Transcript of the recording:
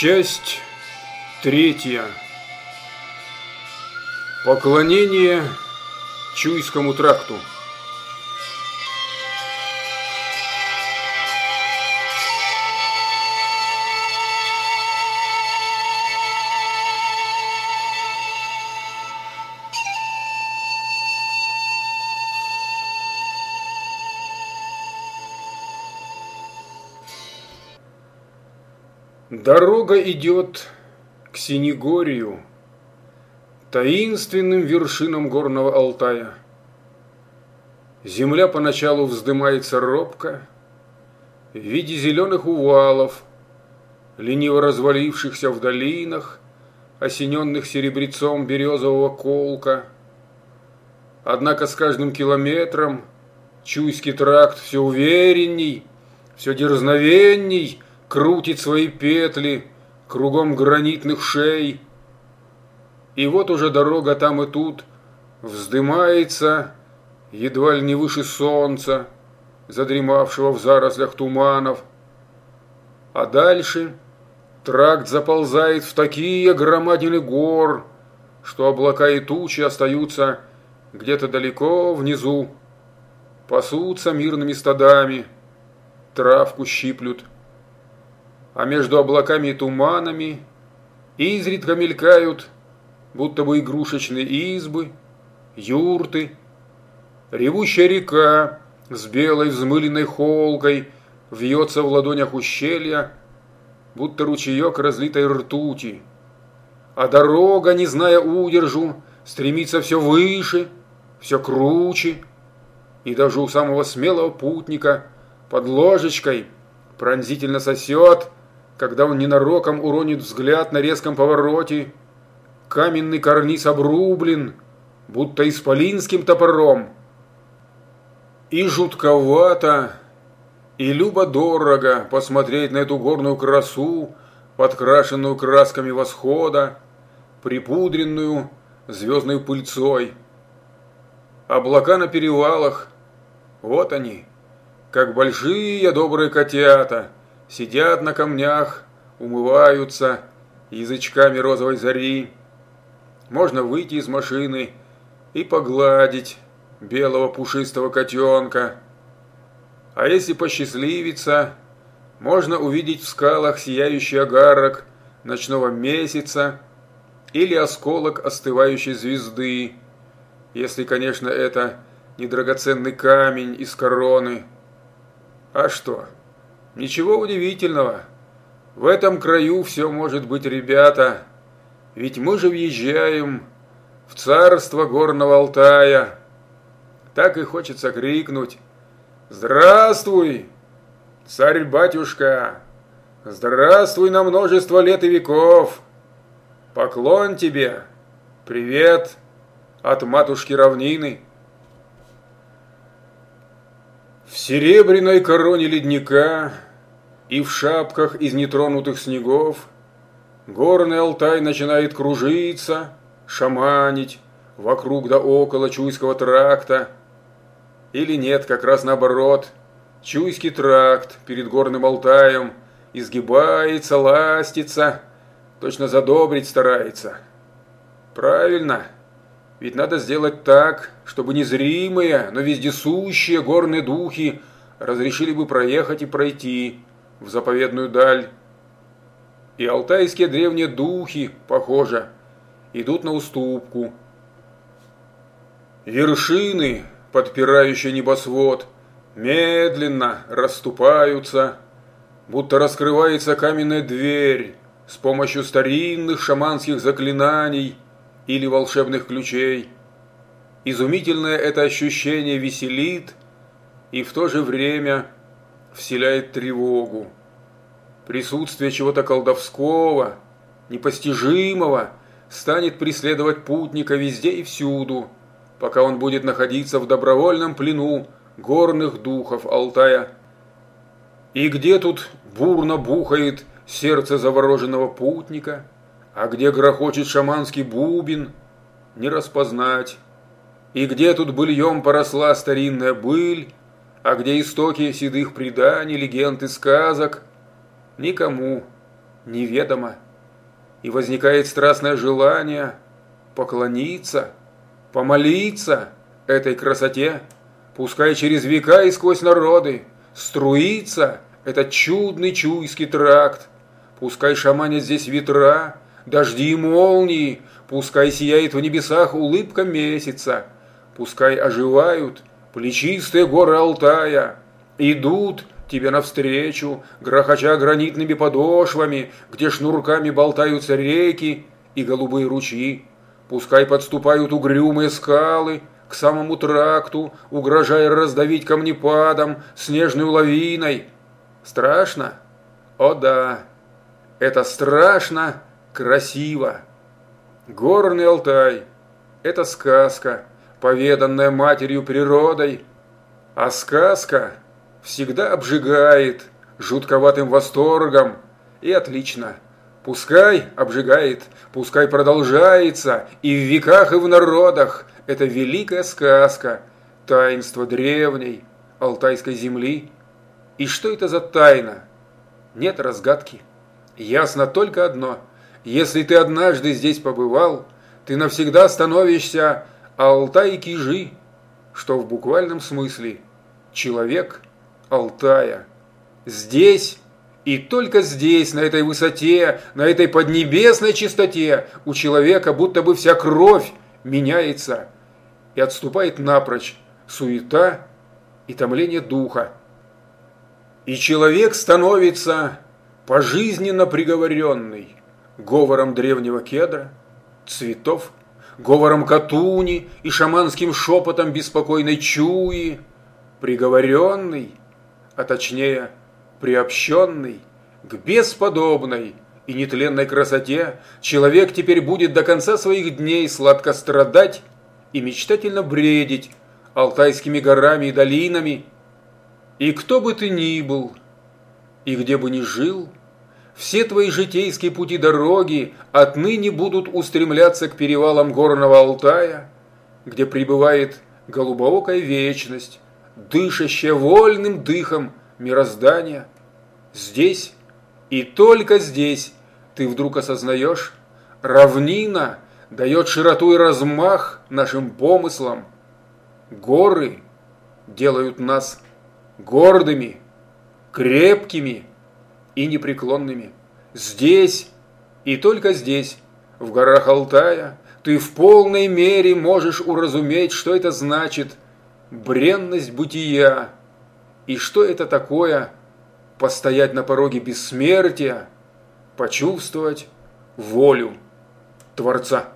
Часть третья. Поклонение Чуйскому тракту. Дорога идет к Синегорию, таинственным вершинам горного Алтая. Земля поначалу вздымается робко, в виде зеленых увалов, лениво развалившихся в долинах, осененных серебрецом березового колка. Однако с каждым километром Чуйский тракт все уверенней, все дерзновенней – крутит свои петли кругом гранитных шей. И вот уже дорога там и тут вздымается, едва ли не выше солнца, задремавшего в зарослях туманов. А дальше тракт заползает в такие громадины гор, что облака и тучи остаются где-то далеко внизу, пасутся мирными стадами, травку щиплют – а между облаками и туманами изредка мелькают, будто бы игрушечные избы, юрты, ревущая река с белой взмыленной холкой вьется в ладонях ущелья, будто ручеек разлитой ртути, а дорога, не зная удержу, стремится все выше, все круче, и даже у самого смелого путника под ложечкой пронзительно сосет, когда он ненароком уронит взгляд на резком повороте. Каменный карниз обрублен, будто исполинским топором. И жутковато, и любо-дорого посмотреть на эту горную красу, подкрашенную красками восхода, припудренную звездной пыльцой. Облака на перевалах, вот они, как большие добрые котята – Сидят на камнях, умываются язычками розовой зари. Можно выйти из машины и погладить белого пушистого котенка. А если посчастливится, можно увидеть в скалах сияющий огарок ночного месяца или осколок остывающей звезды, если, конечно, это не драгоценный камень из короны. А что? Ничего удивительного. В этом краю все может быть, ребята. Ведь мы же въезжаем в царство горного Алтая. Так и хочется крикнуть. Здравствуй, царь-батюшка! Здравствуй на множество лет и веков! Поклон тебе! Привет от матушки равнины! В серебряной короне ледника и в шапках из нетронутых снегов горный Алтай начинает кружиться, шаманить вокруг да около Чуйского тракта. Или нет, как раз наоборот, Чуйский тракт перед горным Алтаем изгибается, ластится, точно задобрить старается. Правильно, ведь надо сделать так, чтобы незримые, но вездесущие горные духи разрешили бы проехать и пройти, в заповедную даль. И алтайские древние духи, похоже, идут на уступку. Вершины, подпирающие небосвод, медленно расступаются, будто раскрывается каменная дверь с помощью старинных шаманских заклинаний или волшебных ключей. Изумительное это ощущение веселит и в то же время – вселяет тревогу. Присутствие чего-то колдовского, непостижимого станет преследовать путника везде и всюду, пока он будет находиться в добровольном плену горных духов Алтая. И где тут бурно бухает сердце завороженного путника, а где грохочет шаманский бубен, не распознать. И где тут быльем поросла старинная быль, а где истоки седых преданий, легенд и сказок, никому неведомо. И возникает страстное желание поклониться, помолиться этой красоте, пускай через века и сквозь народы, струится этот чудный чуйский тракт, пускай шаманят здесь ветра, дожди и молнии, пускай сияет в небесах улыбка месяца, пускай оживают плечистые горы Алтая, идут тебе навстречу, грохоча гранитными подошвами, где шнурками болтаются реки и голубые ручьи. Пускай подступают угрюмые скалы к самому тракту, угрожая раздавить камнепадом, снежной лавиной. Страшно? О да, это страшно красиво. Горный Алтай – это сказка, поведанная матерью природой, а сказка – всегда обжигает жутковатым восторгом. И отлично. Пускай обжигает, пускай продолжается, и в веках, и в народах. Это великая сказка, таинство древней алтайской земли. И что это за тайна? Нет разгадки. Ясно только одно. Если ты однажды здесь побывал, ты навсегда становишься Алтай-Кижи, что в буквальном смысле человек – Алтая. Здесь и только здесь, на этой высоте, на этой поднебесной чистоте, у человека будто бы вся кровь меняется и отступает напрочь суета и томление духа. И человек становится пожизненно приговоренный говором древнего кедра, цветов, говором катуни и шаманским шепотом беспокойной чуи, приговоренный – а точнее приобщенный к бесподобной и нетленной красоте, человек теперь будет до конца своих дней сладко страдать и мечтательно бредить алтайскими горами и долинами. И кто бы ты ни был, и где бы ни жил, все твои житейские пути дороги отныне будут устремляться к перевалам горного Алтая, где пребывает голубоокая вечность, дышащее вольным дыхом мироздания. Здесь и только здесь ты вдруг осознаешь, равнина дает широту и размах нашим помыслам. Горы делают нас гордыми, крепкими и непреклонными. Здесь и только здесь, в горах Алтая, ты в полной мере можешь уразуметь, что это значит – бренность бытия. И что это такое постоять на пороге бессмертия, почувствовать волю Творца.